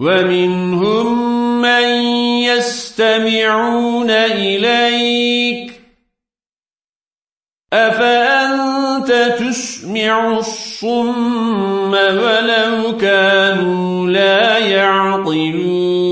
ومنهم من يستمعون إليك. أفأنت تسمع الصم ولو كانوا لا يعقلون؟